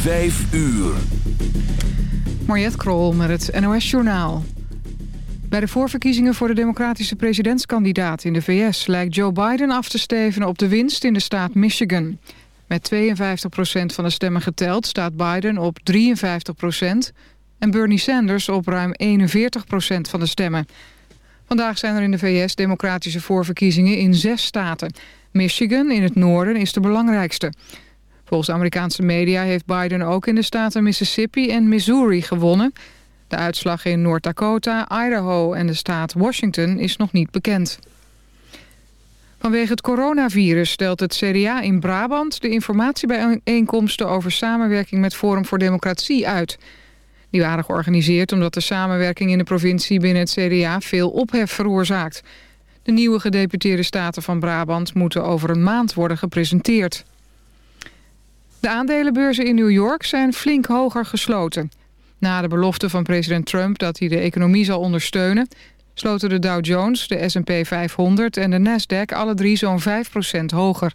Vijf uur. Mariette Krol met het NOS Journaal. Bij de voorverkiezingen voor de democratische presidentskandidaat in de VS... lijkt Joe Biden af te steven op de winst in de staat Michigan. Met 52% van de stemmen geteld staat Biden op 53% en Bernie Sanders op ruim 41% van de stemmen. Vandaag zijn er in de VS democratische voorverkiezingen in zes staten. Michigan in het noorden is de belangrijkste. Volgens Amerikaanse media heeft Biden ook in de staten Mississippi en Missouri gewonnen. De uitslag in North Dakota, Idaho en de staat Washington is nog niet bekend. Vanwege het coronavirus stelt het CDA in Brabant... de informatiebijeenkomsten over samenwerking met Forum voor Democratie uit. Die waren georganiseerd omdat de samenwerking in de provincie binnen het CDA veel ophef veroorzaakt. De nieuwe gedeputeerde staten van Brabant moeten over een maand worden gepresenteerd. De aandelenbeurzen in New York zijn flink hoger gesloten. Na de belofte van president Trump dat hij de economie zal ondersteunen... sloten de Dow Jones, de S&P 500 en de Nasdaq alle drie zo'n 5% hoger.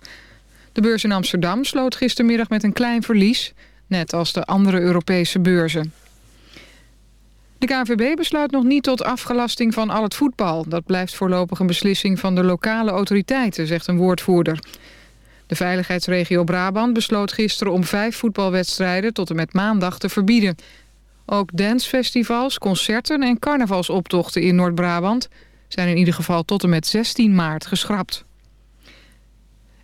De beurs in Amsterdam sloot gistermiddag met een klein verlies... net als de andere Europese beurzen. De KNVB besluit nog niet tot afgelasting van al het voetbal. Dat blijft voorlopig een beslissing van de lokale autoriteiten, zegt een woordvoerder. De veiligheidsregio Brabant besloot gisteren om vijf voetbalwedstrijden tot en met maandag te verbieden. Ook dancefestivals, concerten en carnavalsoptochten in Noord-Brabant zijn in ieder geval tot en met 16 maart geschrapt.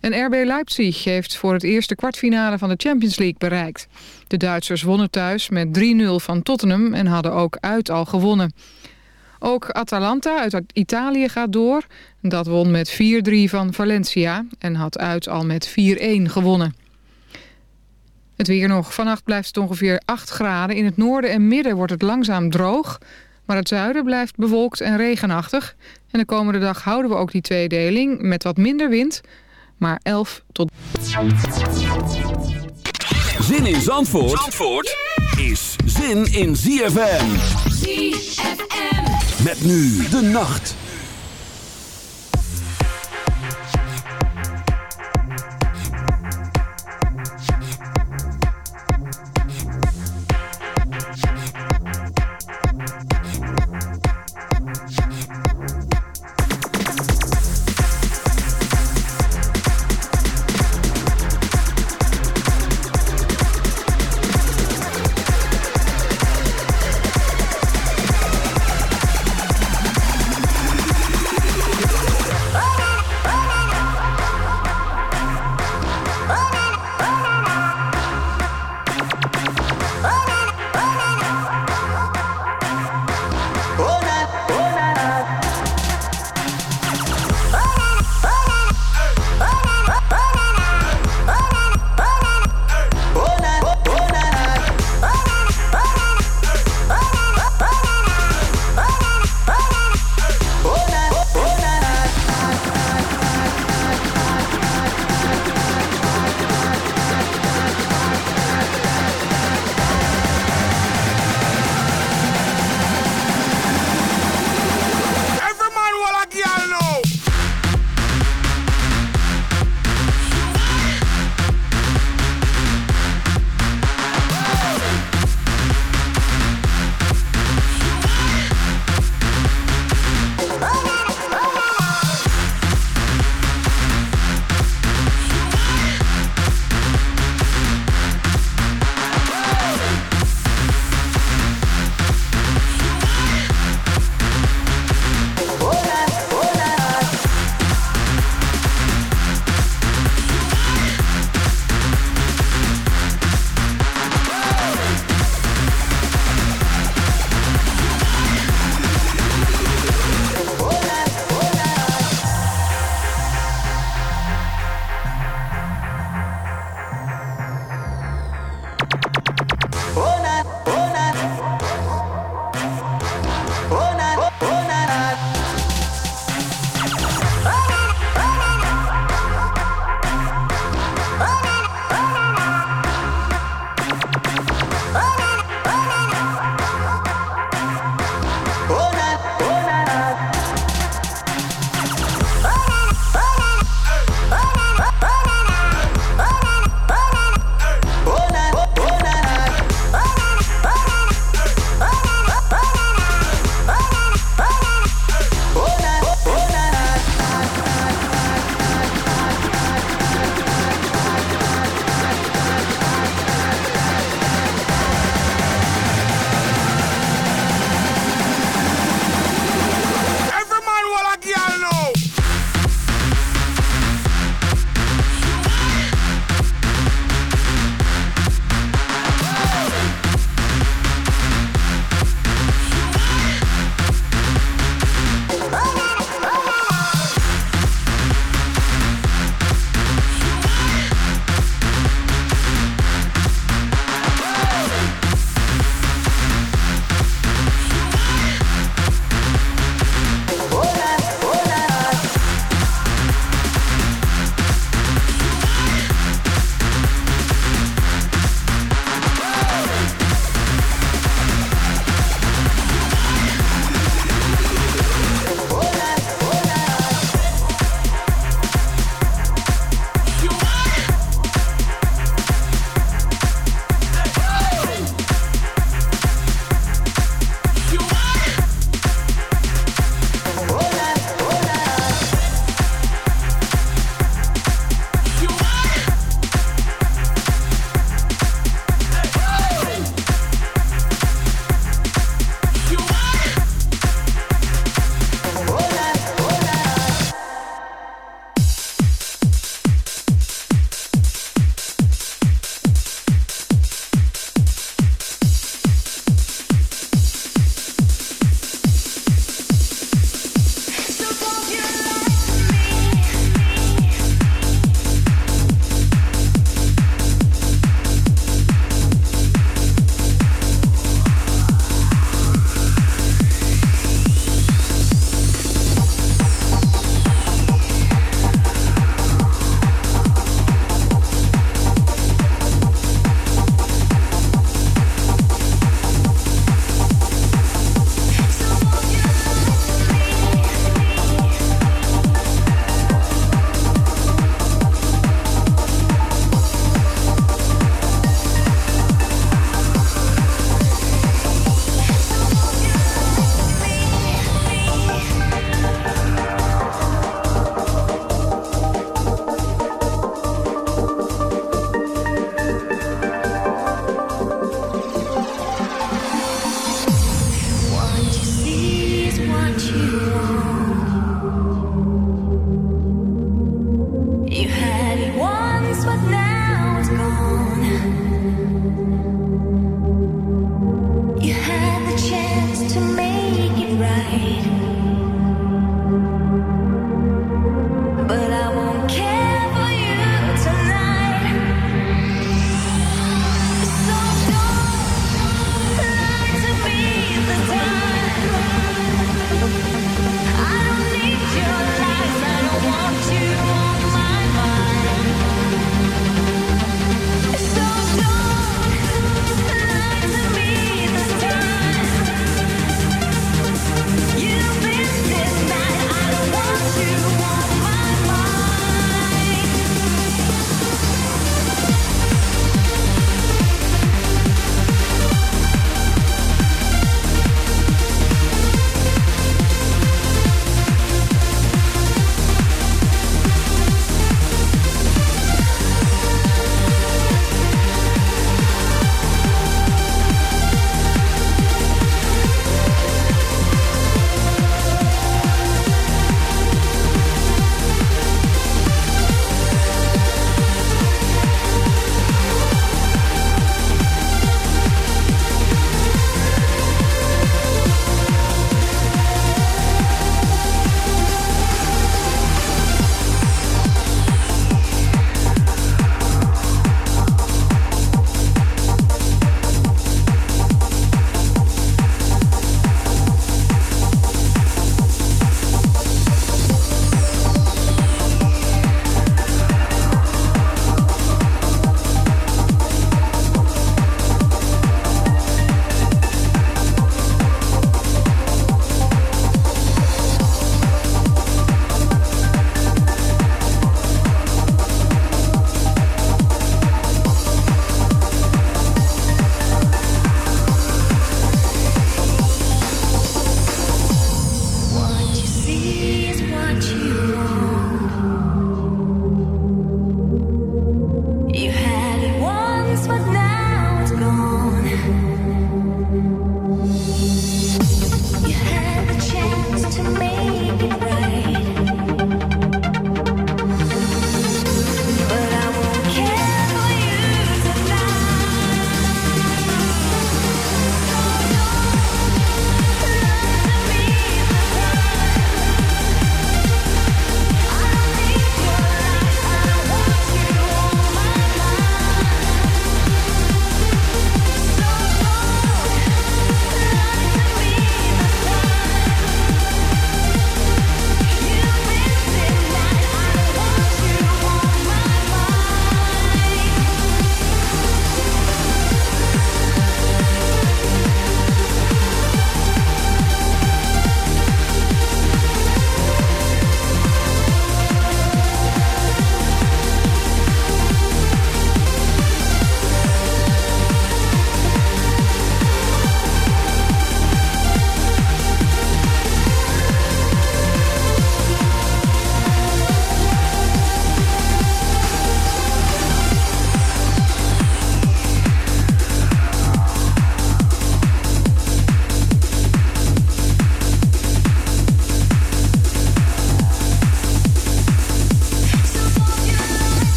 En RB Leipzig heeft voor het eerste kwartfinale van de Champions League bereikt. De Duitsers wonnen thuis met 3-0 van Tottenham en hadden ook uit al gewonnen. Ook Atalanta uit Italië gaat door. Dat won met 4-3 van Valencia en had uit al met 4-1 gewonnen. Het weer nog. Vannacht blijft het ongeveer 8 graden. In het noorden en midden wordt het langzaam droog. Maar het zuiden blijft bewolkt en regenachtig. En de komende dag houden we ook die tweedeling met wat minder wind. Maar 11 tot... Zin in Zandvoort, Zandvoort is zin in ZFM. ZFM. Met nu de nacht.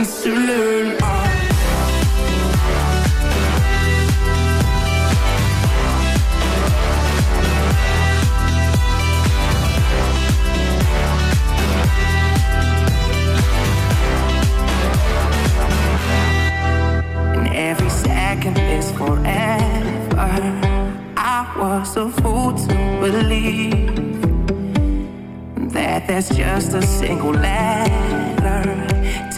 to learn uh. and every second is forever. I was a fool to believe that there's just a single life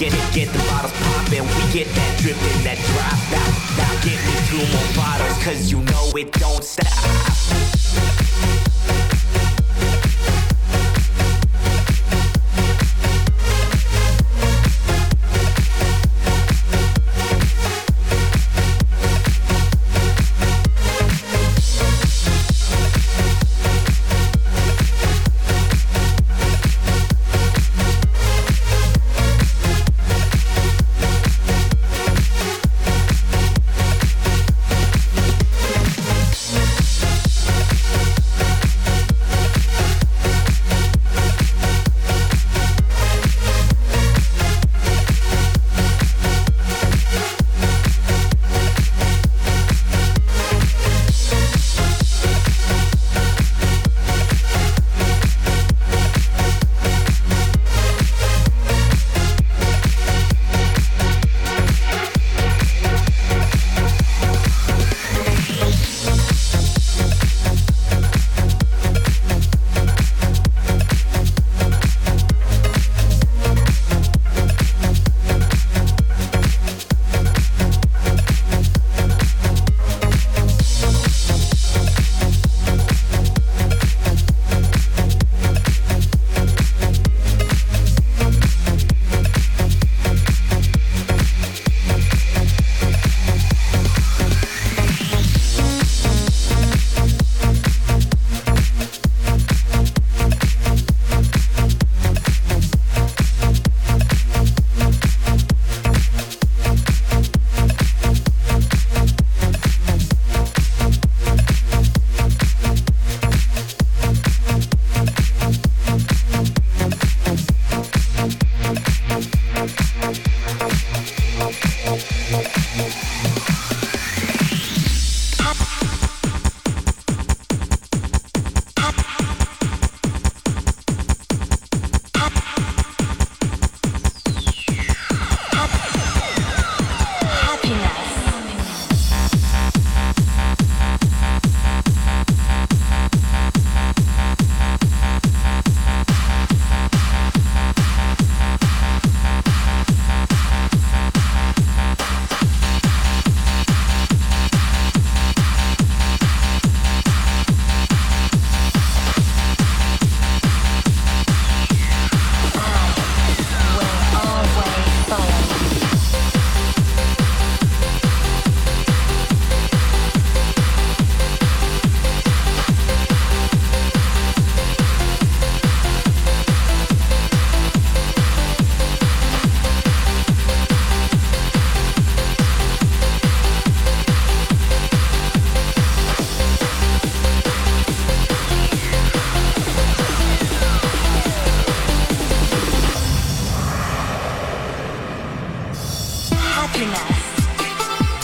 Get get get it, get the bottles poppin'. We get that drippin', that drop. Now now get me two more bottles, cause you know it don't stop.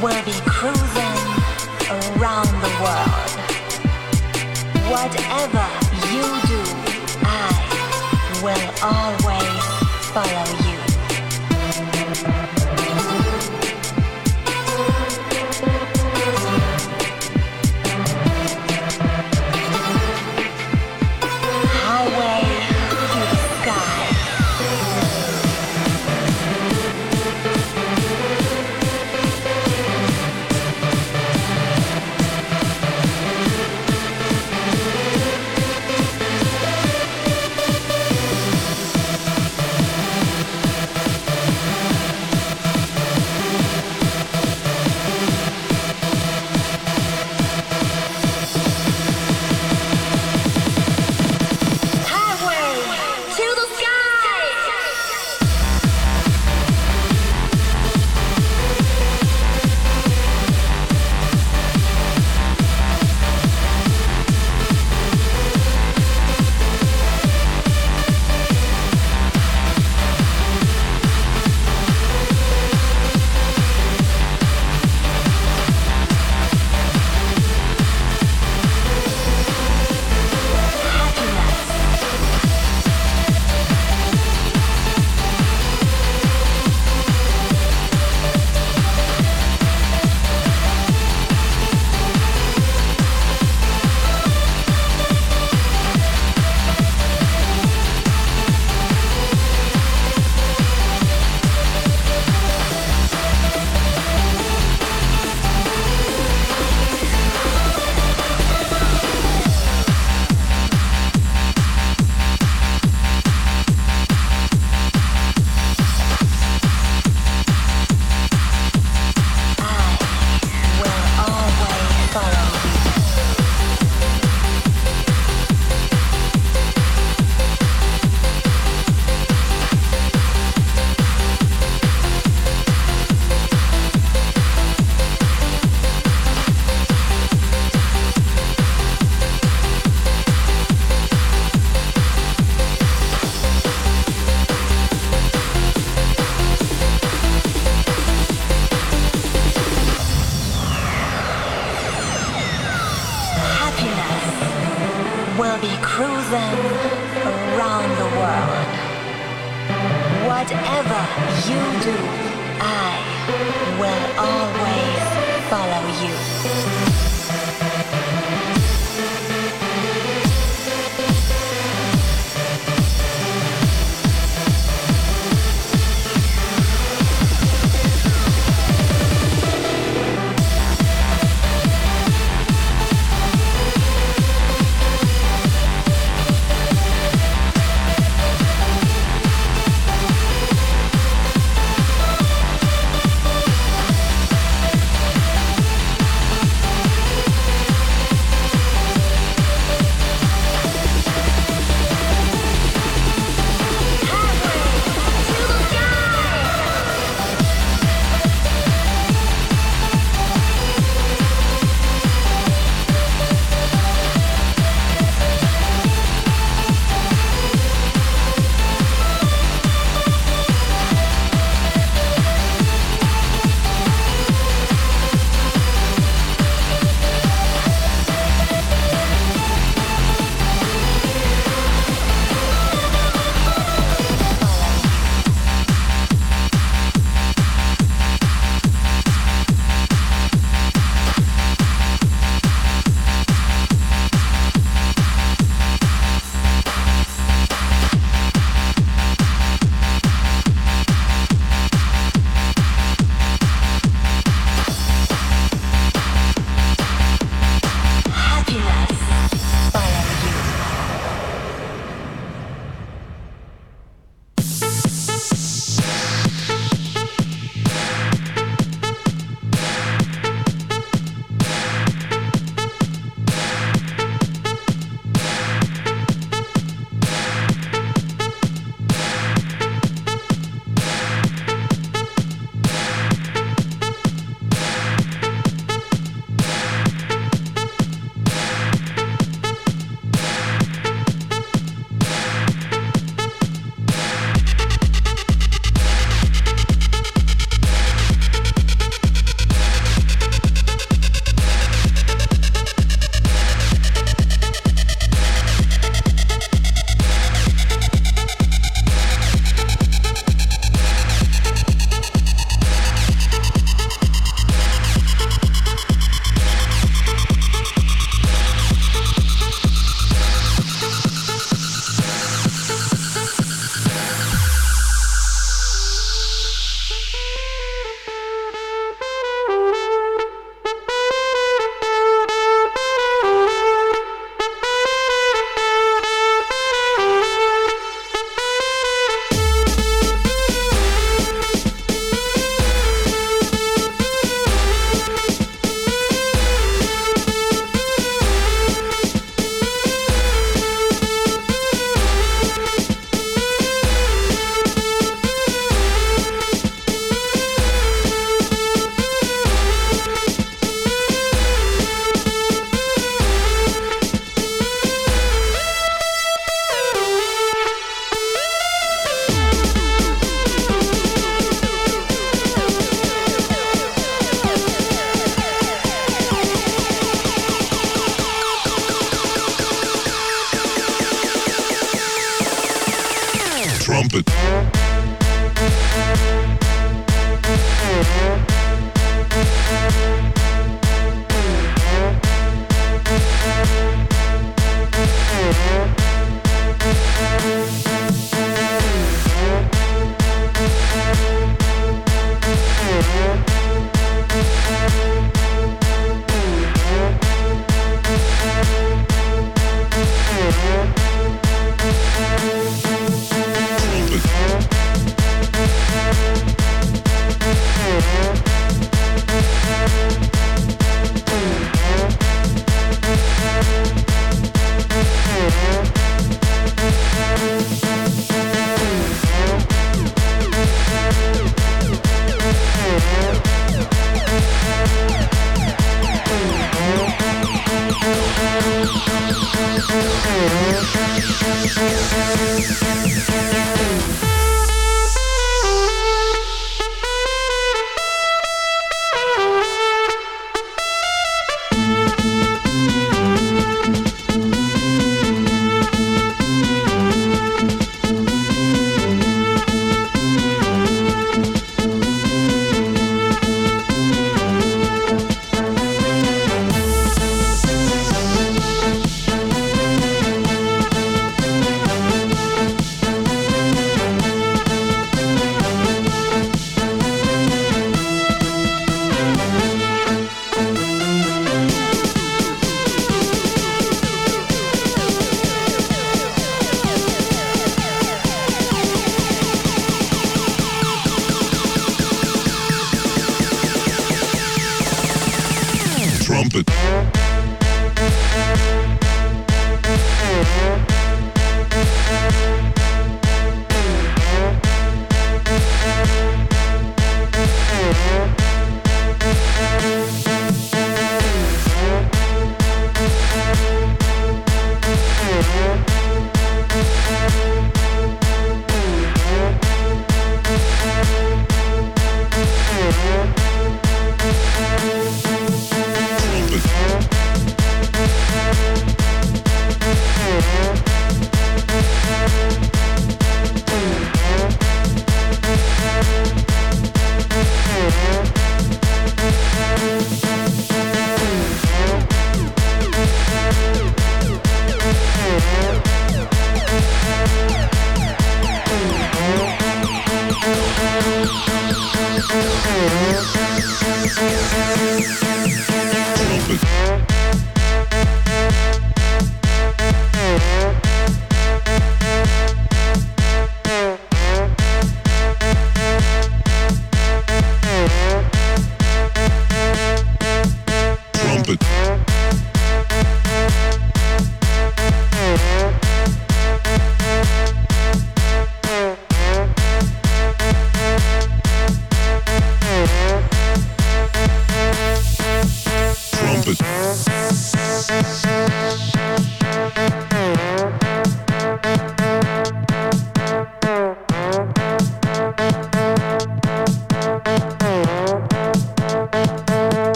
We'll be cruising around the world. Whatever you do, I will always follow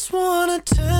just wanna tell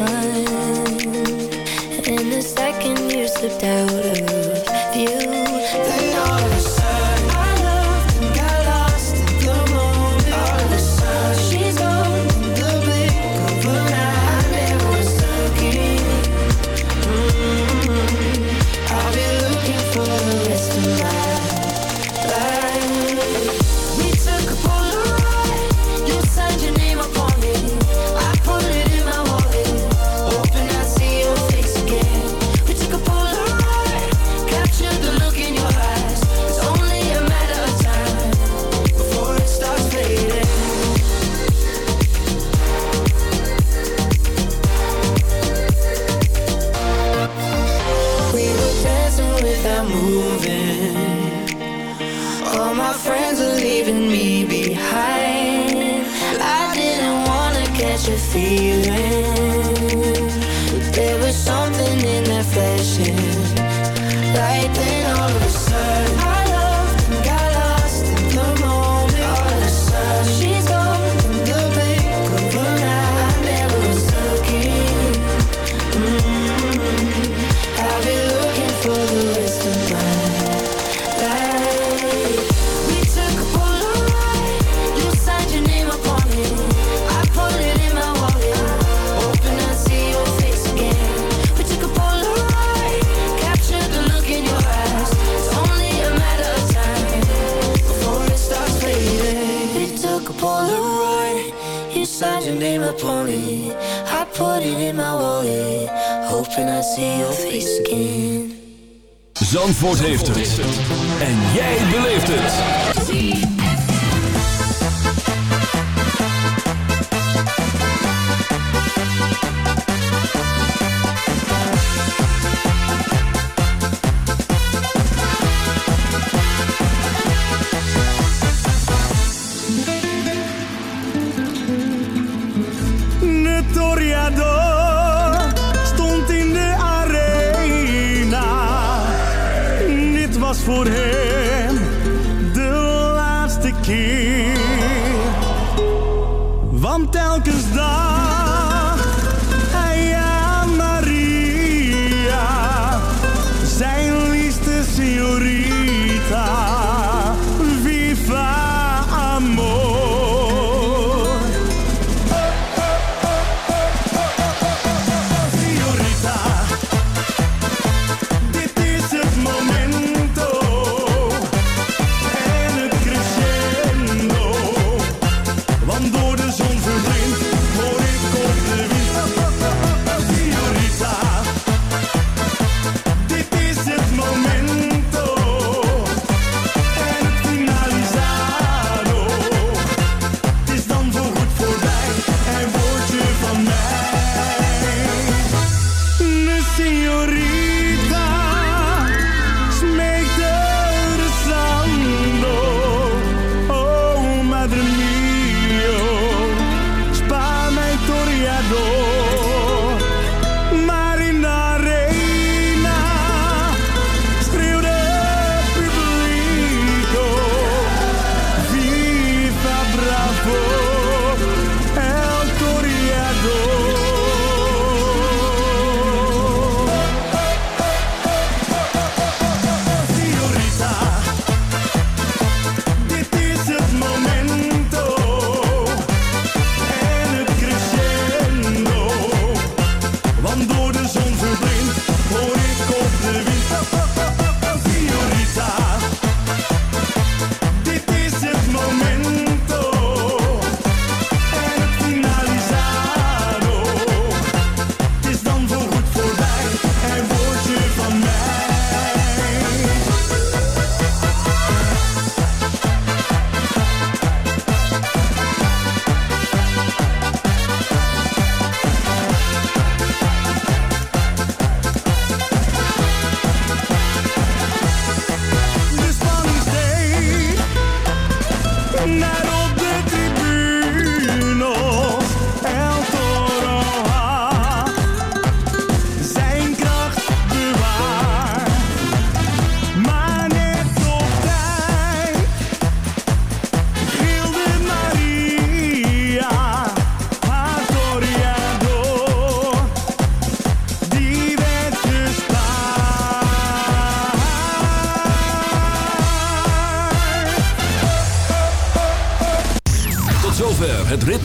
And the second you slipped out of took a Polaroid You signed your name up on it I put it in my wallet Hoping I see your face again Zandvoort heeft het. En jij beleeft het.